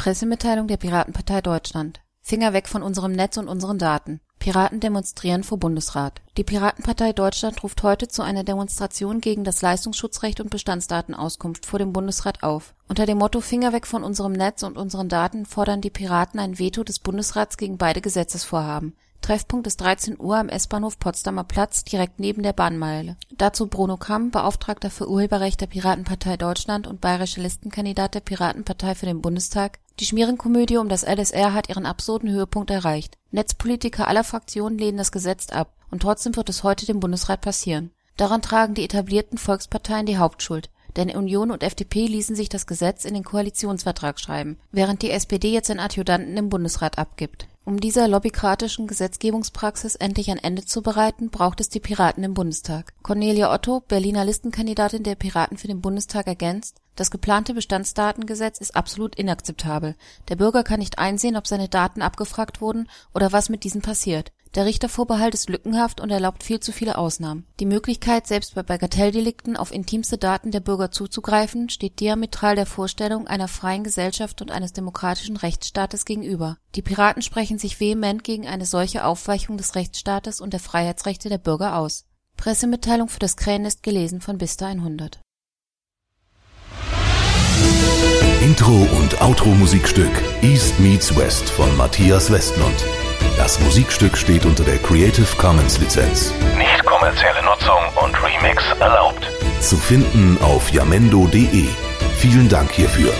Pressemitteilung der Piratenpartei Deutschland. Finger weg von unserem Netz und unseren Daten. Piraten demonstrieren vor Bundesrat. Die Piratenpartei Deutschland ruft heute zu einer Demonstration gegen das Leistungsschutzrecht und Bestandsdatenauskunft vor dem Bundesrat auf. Unter dem Motto Finger weg von unserem Netz und unseren Daten fordern die Piraten ein Veto des Bundesrats gegen beide Gesetzesvorhaben. Treffpunkt ist 13 Uhr am S-Bahnhof Potsdamer Platz direkt neben der Bahnmeile. Dazu Bruno Kamm, Beauftragter für Urheberrecht der Piratenpartei Deutschland und bayerischer Listenkandidat der Piratenpartei für den Bundestag die Schmierenkomödie um das LSR hat ihren absurden Höhepunkt erreicht. Netzpolitiker aller Fraktionen lehnen das Gesetz ab, und trotzdem wird es heute dem Bundesrat passieren. Daran tragen die etablierten Volksparteien die Hauptschuld, denn Union und FDP ließen sich das Gesetz in den Koalitionsvertrag schreiben, während die SPD jetzt einen Adjutanten im Bundesrat abgibt um dieser lobbykratischen Gesetzgebungspraxis endlich ein Ende zu bereiten, braucht es die Piraten im Bundestag. Cornelia Otto, Berliner Listenkandidatin der Piraten für den Bundestag ergänzt: Das geplante Bestandsdatengesetz ist absolut inakzeptabel. Der Bürger kann nicht einsehen, ob seine Daten abgefragt wurden oder was mit diesen passiert der Richtervorbehalt ist lückenhaft und erlaubt viel zu viele Ausnahmen. Die Möglichkeit, selbst bei Bagatelldelikten auf intimste Daten der Bürger zuzugreifen, steht diametral der Vorstellung einer freien Gesellschaft und eines demokratischen Rechtsstaates gegenüber. Die Piraten sprechen sich vehement gegen eine solche Aufweichung des Rechtsstaates und der Freiheitsrechte der Bürger aus. Pressemitteilung für das Krähennest gelesen von Bista 100. Intro und Outro Musikstück East Meets West von Matthias Westmund. Das Musikstück steht unter der Creative Commons Lizenz. Nicht kommerzielle Nutzung und Remix erlaubt. Zu finden auf jamendo.de. Vielen Dank hierfür.